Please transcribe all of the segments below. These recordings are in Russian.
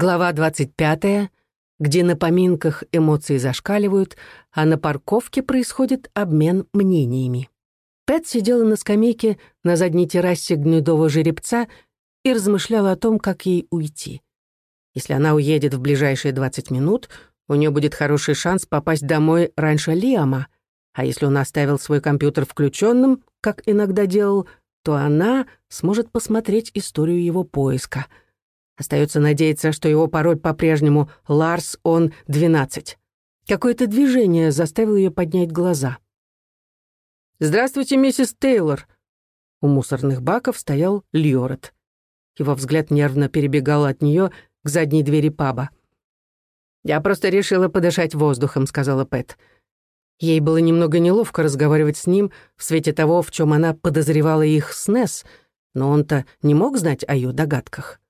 Глава 25, где на поминках эмоции зашкаливают, а на парковке происходит обмен мнениями. Пэт сидела на скамейке на задней террасе гнедого жеребца и размышляла о том, как ей уйти. Если она уедет в ближайшие 20 минут, у нее будет хороший шанс попасть домой раньше Лиама, а если он оставил свой компьютер включенным, как иногда делал, то она сможет посмотреть историю его поиска — Остается надеяться, что его пароль по-прежнему «Ларс, он 12». Какое-то движение заставило ее поднять глаза. «Здравствуйте, миссис Тейлор!» У мусорных баков стоял Льорет. Его взгляд нервно перебегал от нее к задней двери паба. «Я просто решила подышать воздухом», — сказала Пэт. Ей было немного неловко разговаривать с ним в свете того, в чем она подозревала их с Несс, но он-то не мог знать о ее догадках.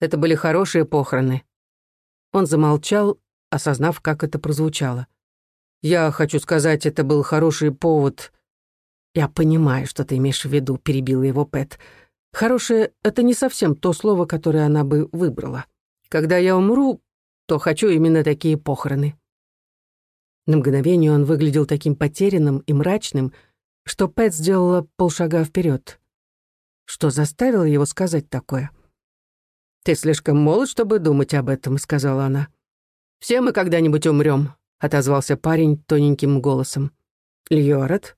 Это были хорошие похороны». Он замолчал, осознав, как это прозвучало. «Я хочу сказать, это был хороший повод...» «Я понимаю, что ты имеешь в виду», — перебила его Пэт. «Хорошее — это не совсем то слово, которое она бы выбрала. Когда я умру, то хочу именно такие похороны». На мгновение он выглядел таким потерянным и мрачным, что Пэт сделала полшага вперед. Что заставило его сказать такое? «Ты слишком молод, чтобы думать об этом», — сказала она. «Все мы когда-нибудь умрем», — отозвался парень тоненьким голосом. «Льорет,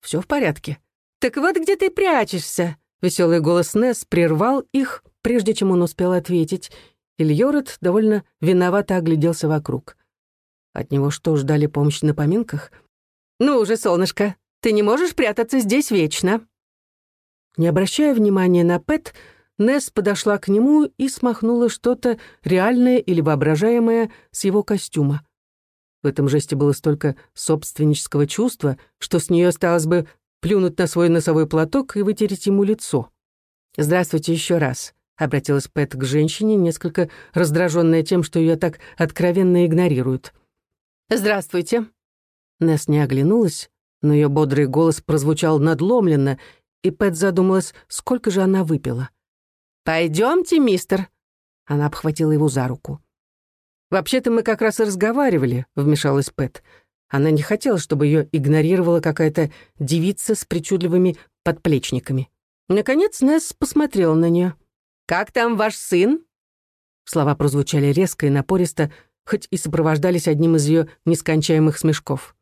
все в порядке». «Так вот где ты прячешься?» Веселый голос Несс прервал их, прежде чем он успел ответить, и Льорет довольно виновато огляделся вокруг. От него что, ждали помощи на поминках? «Ну уже, солнышко, ты не можешь прятаться здесь вечно». Не обращая внимания на Пэт, Несс подошла к нему и смахнула что-то реальное или воображаемое с его костюма. В этом жесте было столько собственнического чувства, что с нее осталось бы плюнуть на свой носовой платок и вытереть ему лицо. «Здравствуйте еще раз», — обратилась Пэт к женщине, несколько раздраженная тем, что ее так откровенно игнорируют. «Здравствуйте». Несс не оглянулась, но ее бодрый голос прозвучал надломленно, и Пэт задумалась, сколько же она выпила. «Пойдемте, мистер!» Она обхватила его за руку. «Вообще-то мы как раз и разговаривали», — вмешалась Пэт. Она не хотела, чтобы ее игнорировала какая-то девица с причудливыми подплечниками. Наконец Несс посмотрела на нее. «Как там ваш сын?» Слова прозвучали резко и напористо, хоть и сопровождались одним из ее нескончаемых смешков.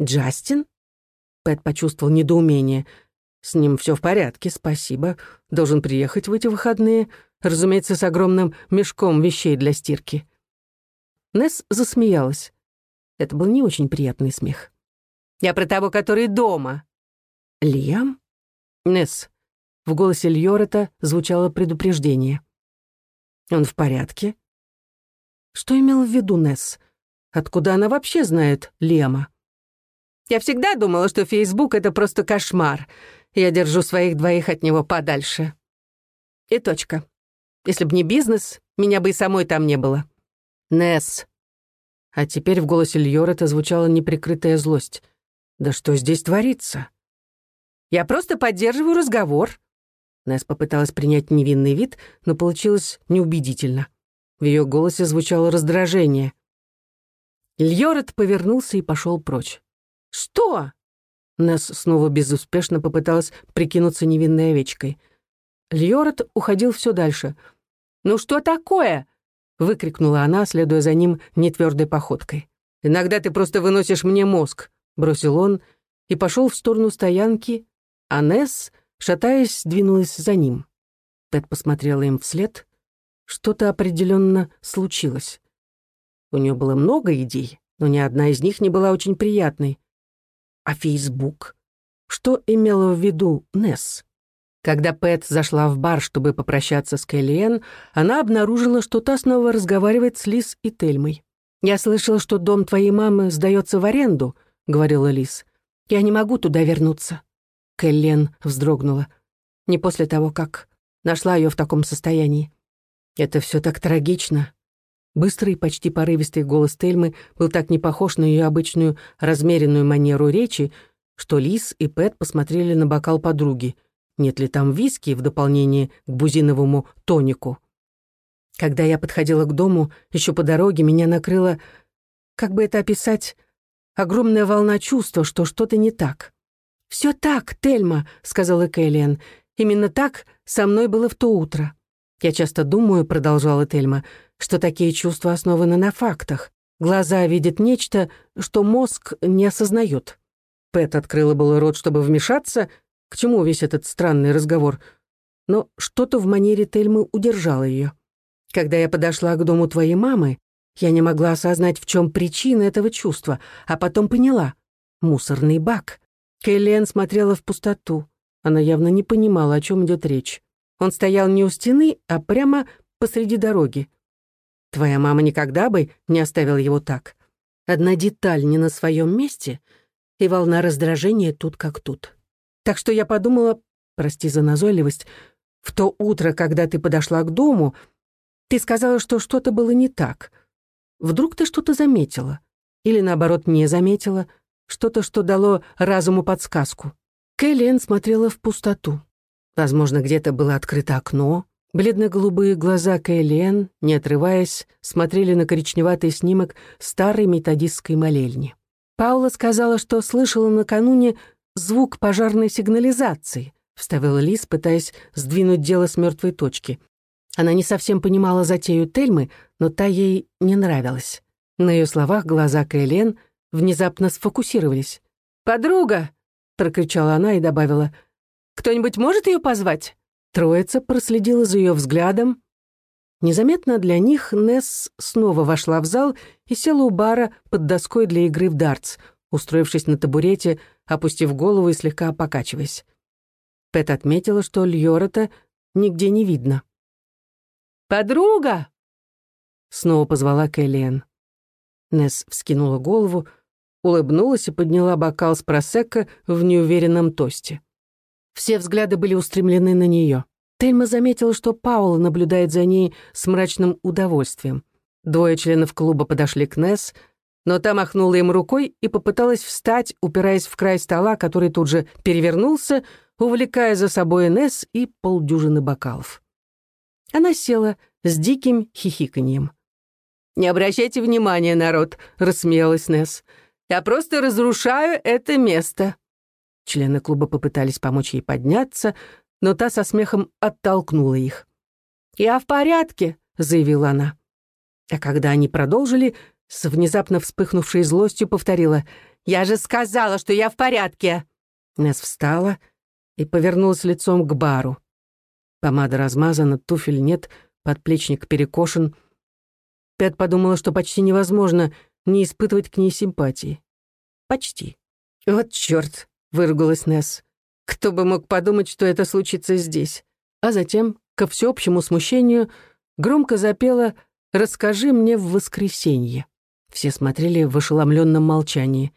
«Джастин?» Пэт почувствовал недоумение — с ним все в порядке, спасибо. Должен приехать в эти выходные, разумеется, с огромным мешком вещей для стирки». Несс засмеялась. Это был не очень приятный смех. «Я про того, который дома». «Лиам?» «Несс». В голосе Льорета звучало предупреждение. «Он в порядке?» Что имел в виду Несс? Откуда она вообще знает Лиама? «Я всегда думала, что Фейсбук — это просто кошмар. Я держу своих двоих от него подальше. И точка. Если б не бизнес, меня бы и самой там не было. Несс. А теперь в голосе Льорета звучала неприкрытая злость. Да что здесь творится? Я просто поддерживаю разговор. Несс попыталась принять невинный вид, но получилось неубедительно. В ее голосе звучало раздражение. Льорет повернулся и пошел прочь. «Что?» Несс снова безуспешно попыталась прикинуться невинной овечкой. Льорет уходил все дальше. «Ну что такое?» — выкрикнула она, следуя за ним нетвердой походкой. «Иногда ты просто выносишь мне мозг», — бросил он и пошел в сторону стоянки, а Несс, шатаясь, двинулась за ним. Пэт посмотрела им вслед. Что-то определенно случилось. У нее было много идей, но ни одна из них не была очень приятной. А Фейсбук? Что имела в виду Несс? Когда Пэт зашла в бар, чтобы попрощаться с Кэллиэн, она обнаружила, что та снова разговаривает с Лис и Тельмой. «Я слышала, что дом твоей мамы сдается в аренду», — говорила Лис. «Я не могу туда вернуться». Кэллиэн вздрогнула. Не после того, как нашла ее в таком состоянии. «Это все так трагично», Быстрый, почти порывистый голос Тельмы был так не похож на ее обычную размеренную манеру речи, что Лис и Пэт посмотрели на бокал подруги. Нет ли там виски в дополнение к бузиновому тонику? Когда я подходила к дому, еще по дороге меня накрыла, как бы это описать, огромная волна чувства, что что-то не так. «Все так, Тельма», — сказала Кэллиан. «Именно так со мной было в то утро». «Я часто думаю», — продолжала Тельма, «что такие чувства основаны на фактах. Глаза видят нечто, что мозг не осознает». Пэт открыла было рот, чтобы вмешаться. К чему весь этот странный разговор? Но что-то в манере Тельмы удержало ее. Когда я подошла к дому твоей мамы, я не могла осознать, в чем причина этого чувства, а потом поняла — мусорный бак. Кэлен смотрела в пустоту. Она явно не понимала, о чем идет речь. Он стоял не у стены, а прямо посреди дороги. Твоя мама никогда бы не оставила его так. Одна деталь не на своем месте, и волна раздражения тут как тут. Так что я подумала, прости за назойливость, в то утро, когда ты подошла к дому, ты сказала, что что-то было не так. Вдруг ты что-то заметила? Или, наоборот, не заметила? Что-то, что дало разуму подсказку? Кэллиэн смотрела в пустоту. Возможно, где-то было открыто окно. Бледно-голубые глаза Кэллиэн, не отрываясь, смотрели на коричневатый снимок старой методистской молельни. Паула сказала, что слышала накануне звук пожарной сигнализации, вставила Лис, пытаясь сдвинуть дело с мертвой точки. Она не совсем понимала затею Тельмы, но та ей не нравилась. На ее словах глаза Кэлен внезапно сфокусировались. «Подруга!» — прокричала она и добавила. «Кто-нибудь может ее позвать?» Троица проследила за ее взглядом. Незаметно для них Несс снова вошла в зал и села у бара под доской для игры в дартс, устроившись на табурете, опустив голову и слегка покачиваясь. Пэт отметила, что Льорота нигде не видно. «Подруга!» Снова позвала Кэллиэн. Несс вскинула голову, улыбнулась и подняла бокал с просекко в неуверенном тосте. Все взгляды были устремлены на нее. Тельма заметила, что Паула наблюдает за ней с мрачным удовольствием. Двое членов клуба подошли к Несс, но та махнула им рукой и попыталась встать, упираясь в край стола, который тут же перевернулся, увлекая за собой Несс и полдюжины бокалов. Она села с диким хихиканьем. «Не обращайте внимания, народ», — рассмеялась Несс. «Я просто разрушаю это место». Члены клуба попытались помочь ей подняться, но та со смехом оттолкнула их. «Я в порядке», — заявила она. А когда они продолжили, с внезапно вспыхнувшей злостью повторила «Я же сказала, что я в порядке!» Несс встала и повернулась лицом к бару. Помада размазана, туфель нет, подплечник перекошен. Пэт подумала, что почти невозможно не испытывать к ней симпатии. Почти. «Вот чёрт!» — выругалась Несс. «Кто бы мог подумать, что это случится здесь?» А затем, ко всеобщему смущению, громко запела «Расскажи мне в воскресенье». Все смотрели в ошеломленном молчании.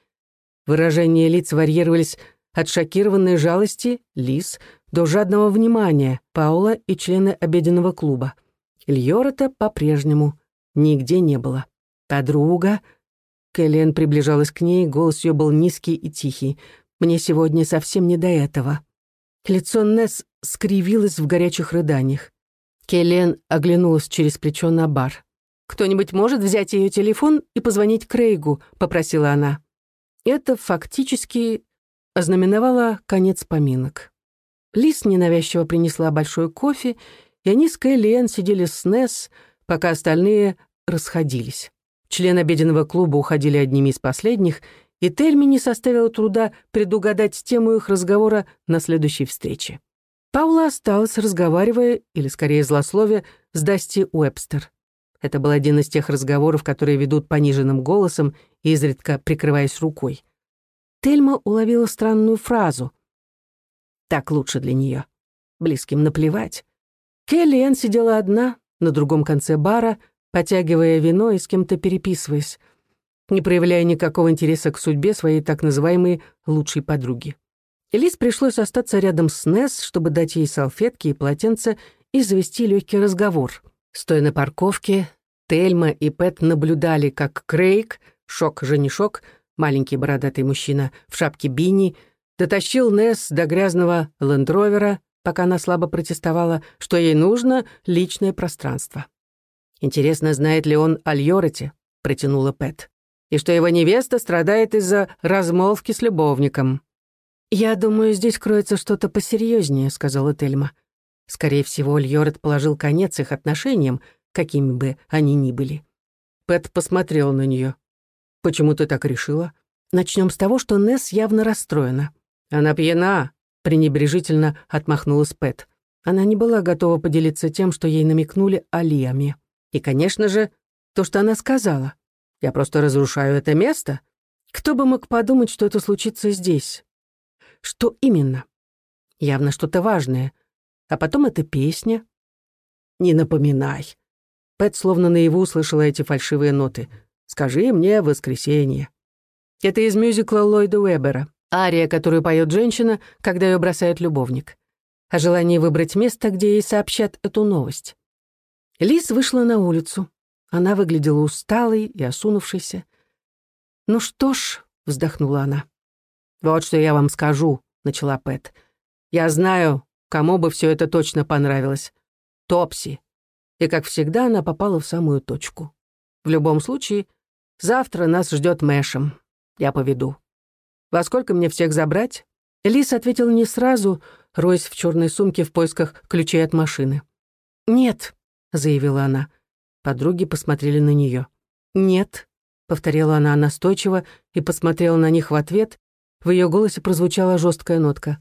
Выражения лиц варьировались от шокированной жалости, Лис, до жадного внимания Паула и члены обеденного клуба. Ильорота по-прежнему нигде не было. Подруга... Кэлен приближалась к ней, голос ее был низкий и тихий. «Мне сегодня совсем не до этого». Лицо Несс скривилось в горячих рыданиях. Келлен оглянулась через плечо на бар. «Кто-нибудь может взять ее телефон и позвонить Крейгу?» — попросила она. Это фактически ознаменовало конец поминок. Лис ненавязчиво принесла большой кофе, и они с Кэллиэн сидели с Несс, пока остальные расходились. Члены обеденного клуба уходили одними из последних, и Тельми не составило труда предугадать тему их разговора на следующей встрече. Паула осталась, разговаривая, или скорее злословие, с Дасти Уэбстер. Это был один из тех разговоров, которые ведут пониженным голосом, изредка прикрываясь рукой. Тельма уловила странную фразу. Так лучше для нее. Близким наплевать. Келли сидела одна, на другом конце бара, потягивая вино и с кем-то переписываясь, не проявляя никакого интереса к судьбе своей так называемой лучшей подруги. Элис пришлось остаться рядом с Несс, чтобы дать ей салфетки и полотенце и завести легкий разговор. Стоя на парковке, Тельма и Пэт наблюдали, как Крейг, шок-женишок, маленький бородатый мужчина в шапке бини, дотащил Несс до грязного лендровера, пока она слабо протестовала, что ей нужно личное пространство. «Интересно, знает ли он о Льороте?» — протянула Пэт. «И что его невеста страдает из-за размолвки с любовником». «Я думаю, здесь кроется что-то посерьезнее», — сказала Тельма. Скорее всего, Льорет положил конец их отношениям, какими бы они ни были. Пэт посмотрел на нее. «Почему ты так решила?» «Начнем с того, что Несс явно расстроена». «Она пьяна», — пренебрежительно отмахнулась Пэт. Она не была готова поделиться тем, что ей намекнули о. И, конечно же, то, что она сказала. «Я просто разрушаю это место». Кто бы мог подумать, что это случится здесь? Что именно? Явно что-то важное. А потом эта песня. «Не напоминай». Пэт словно наяву услышала эти фальшивые ноты. «Скажи мне воскресенье». Это из мюзикла Ллойда Уэббера. Ария, которую поет женщина, когда ее бросает любовник о желании выбрать место, где ей сообщат эту новость. Лис вышла на улицу. Она выглядела усталой и осунувшейся. «Ну что ж», — вздохнула она. «Вот что я вам скажу», — начала Пэт. «Я знаю, кому бы все это точно понравилось. Топси». И, как всегда, она попала в самую точку. В любом случае, завтра нас ждет Мэшем. Я поведу. Во сколько мне всех забрать? Лис ответил не сразу, роясь в черной сумке в поисках ключей от машины. «Нет», — заявила она. Подруги посмотрели на нее. «Нет», — повторила она настойчиво и посмотрела на них в ответ. В ее голосе прозвучала жесткая нотка.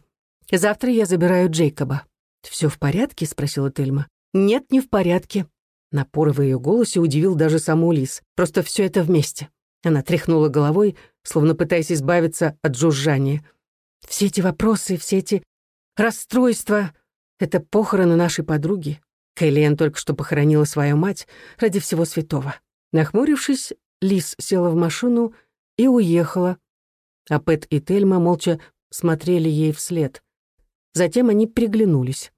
«Завтра я забираю Джейкоба». Все в порядке?» — спросила Тельма. «Нет, не в порядке». Напор в ее голосе удивил даже саму Лис. «Просто все это вместе». Она тряхнула головой, словно пытаясь избавиться от жужжания. «Все эти вопросы, все эти Расстройство — это похороны нашей подруги. Кэллиэн только что похоронила свою мать ради всего святого. Нахмурившись, Лис села в машину и уехала, а Пэт и Тельма молча смотрели ей вслед. Затем они приглянулись.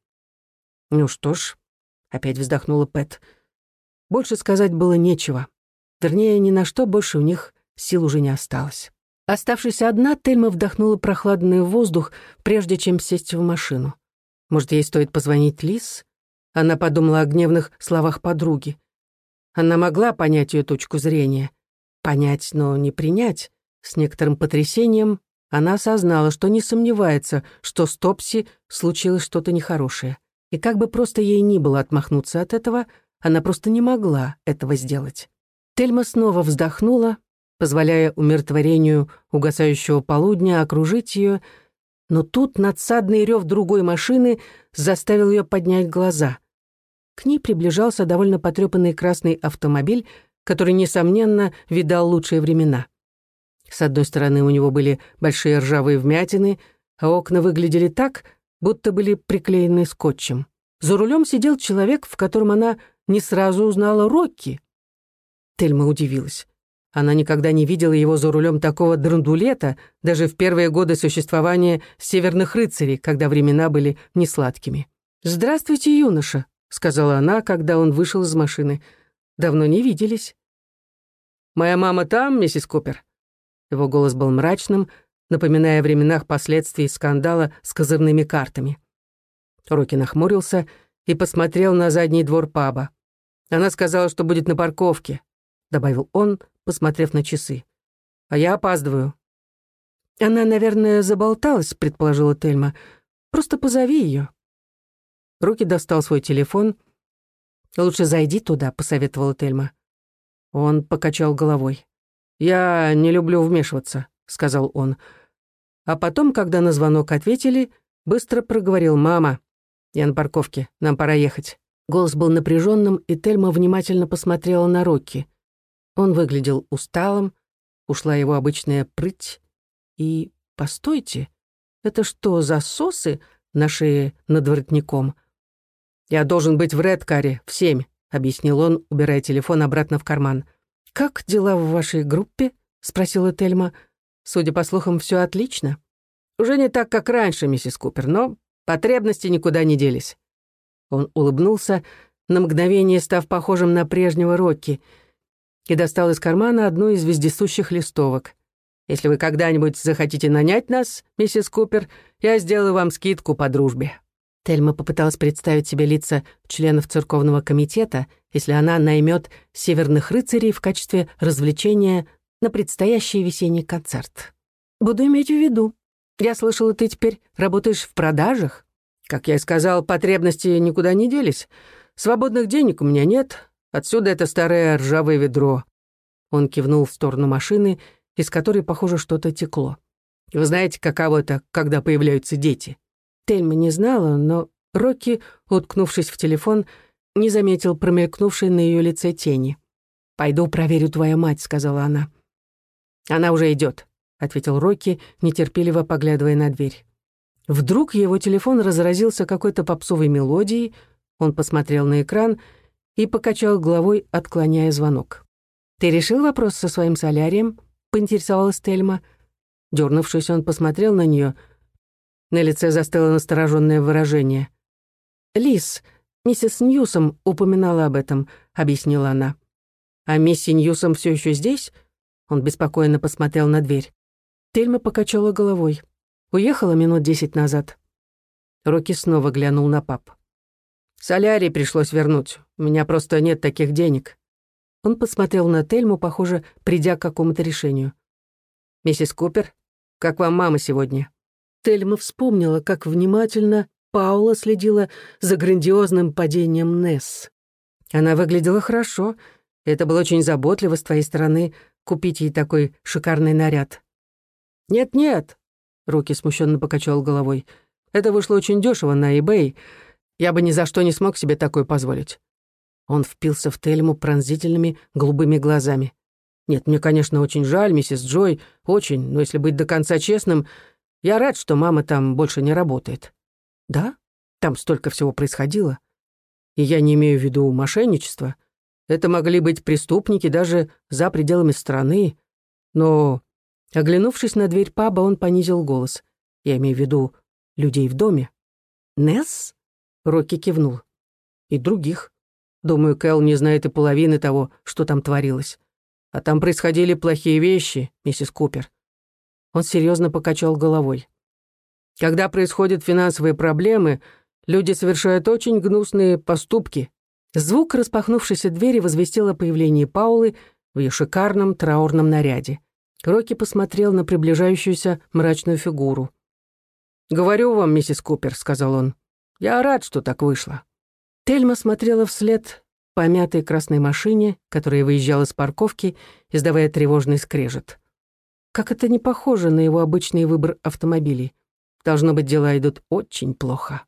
«Ну что ж», — опять вздохнула Пэт, — «больше сказать было нечего. Вернее, ни на что больше у них сил уже не осталось». Оставшись одна, Тельма вдохнула прохладный воздух, прежде чем сесть в машину. Может, ей стоит позвонить Лис? Она подумала о гневных словах подруги. Она могла понять ее точку зрения. Понять, но не принять. С некоторым потрясением она осознала, что не сомневается, что с Топси случилось что-то нехорошее. И как бы просто ей ни было отмахнуться от этого, она просто не могла этого сделать. Тельма снова вздохнула, позволяя умиротворению угасающего полудня окружить ее, но тут надсадный рев другой машины заставил ее поднять глаза. К ней приближался довольно потрепанный красный автомобиль, который, несомненно, видал лучшие времена. С одной стороны у него были большие ржавые вмятины, а окна выглядели так, будто были приклеены скотчем. За рулем сидел человек, в котором она не сразу узнала Рокки. Тельма удивилась. Она никогда не видела его за рулем такого драндулета, даже в первые годы существования северных рыцарей, когда времена были несладкими. «Здравствуйте, юноша», — сказала она, когда он вышел из машины. «Давно не виделись». «Моя мама там, миссис Купер?» Его голос был мрачным, напоминая о временах последствий скандала с козырными картами. Руки нахмурился и посмотрел на задний двор паба. Она сказала, что будет на парковке, добавил он, посмотрев на часы. «А я опаздываю». «Она, наверное, заболталась», — предположила Тельма. «Просто позови ее». Руки достал свой телефон. «Лучше зайди туда», — посоветовала Тельма. Он покачал головой. «Я не люблю вмешиваться», — сказал он. А потом, когда на звонок ответили, быстро проговорил «Мама, я на парковке, нам пора ехать». Голос был напряженным, и Тельма внимательно посмотрела на Рокки. Он выглядел усталым, ушла его обычная прыть. И, постойте, это что за сосы на шее над воротником? «Я должен быть в Редкаре в семь», — объяснил он, убирая телефон обратно в карман. «Как дела в вашей группе?» — спросила Тельма. «Судя по слухам, все отлично». «Уже не так, как раньше, миссис Купер, но потребности никуда не делись». Он улыбнулся, на мгновение став похожим на прежнего Рокки — и достал из кармана одну из вездесущих листовок. «Если вы когда-нибудь захотите нанять нас, миссис Купер, я сделаю вам скидку по дружбе». Тельма попыталась представить себе лица членов церковного комитета, если она наймет северных рыцарей в качестве развлечения на предстоящий весенний концерт. Буду иметь в виду. Я слышала, ты теперь работаешь в продажах? Как я и сказал, потребности никуда не делись. Свободных денег у меня нет. Отсюда это старое ржавое ведро. Он кивнул в сторону машины, из которой, похоже, что-то текло. Вы знаете, каково это, когда появляются дети? Тельма не знала, но Рокки, уткнувшись в телефон, не заметил промелькнувшей на ее лице тени. «Пойду проверю твою мать», — сказала она. «Она уже идет», — ответил Рокки, нетерпеливо поглядывая на дверь. Вдруг его телефон разразился какой-то попсовой мелодией, он посмотрел на экран и покачал головой, отклоняя звонок. «Ты решил вопрос со своим солярием?» — поинтересовалась Тельма. Дернувшись, он посмотрел на нее. На лице застыло настороженное выражение. «Лис, миссис Ньюсом упоминала об этом», — объяснила она. «А мисси Ньюсом все еще здесь?» Он беспокойно посмотрел на дверь. Тельма покачала головой. Уехала минут десять назад. Рокки снова глянул на пап. «Солярий пришлось вернуть. У меня просто нет таких денег». Он посмотрел на Тельму, похоже, придя к какому-то решению. «Миссис Купер, как вам мама сегодня?» Тельма вспомнила, как внимательно Паула следила за грандиозным падением Несс. Она выглядела хорошо. Это было очень заботливо с твоей стороны купить ей такой шикарный наряд. «Нет-нет», — Руки смущенно покачал головой, «это вышло очень дешево на eBay. Я бы ни за что не смог себе такое позволить». Он впился в Тельму пронзительными голубыми глазами. «Нет, мне, конечно, очень жаль, миссис Джой, очень, но если быть до конца честным, я рад, что мама там больше не работает». Да, там столько всего происходило. И я не имею в виду мошенничество. Это могли быть преступники даже за пределами страны. Но, оглянувшись на дверь паба, он понизил голос. Я имею в виду людей в доме. «Несс?» — Рокки кивнул. «И других. Думаю, Кэл не знает и половины того, что там творилось. А там происходили плохие вещи, миссис Купер». Он серьезно покачал головой. Когда происходят финансовые проблемы, люди совершают очень гнусные поступки. Звук распахнувшейся двери возвестил о появлении Паулы в ее шикарном траурном наряде. Рокки посмотрел на приближающуюся мрачную фигуру. «Говорю вам, миссис Купер», — сказал он. «Я рад, что так вышло». Тельма смотрела вслед помятой красной машине, которая выезжала с парковки, издавая тревожный скрежет. Как это не похоже на его обычный выбор автомобилей. Должно быть, дела идут очень плохо.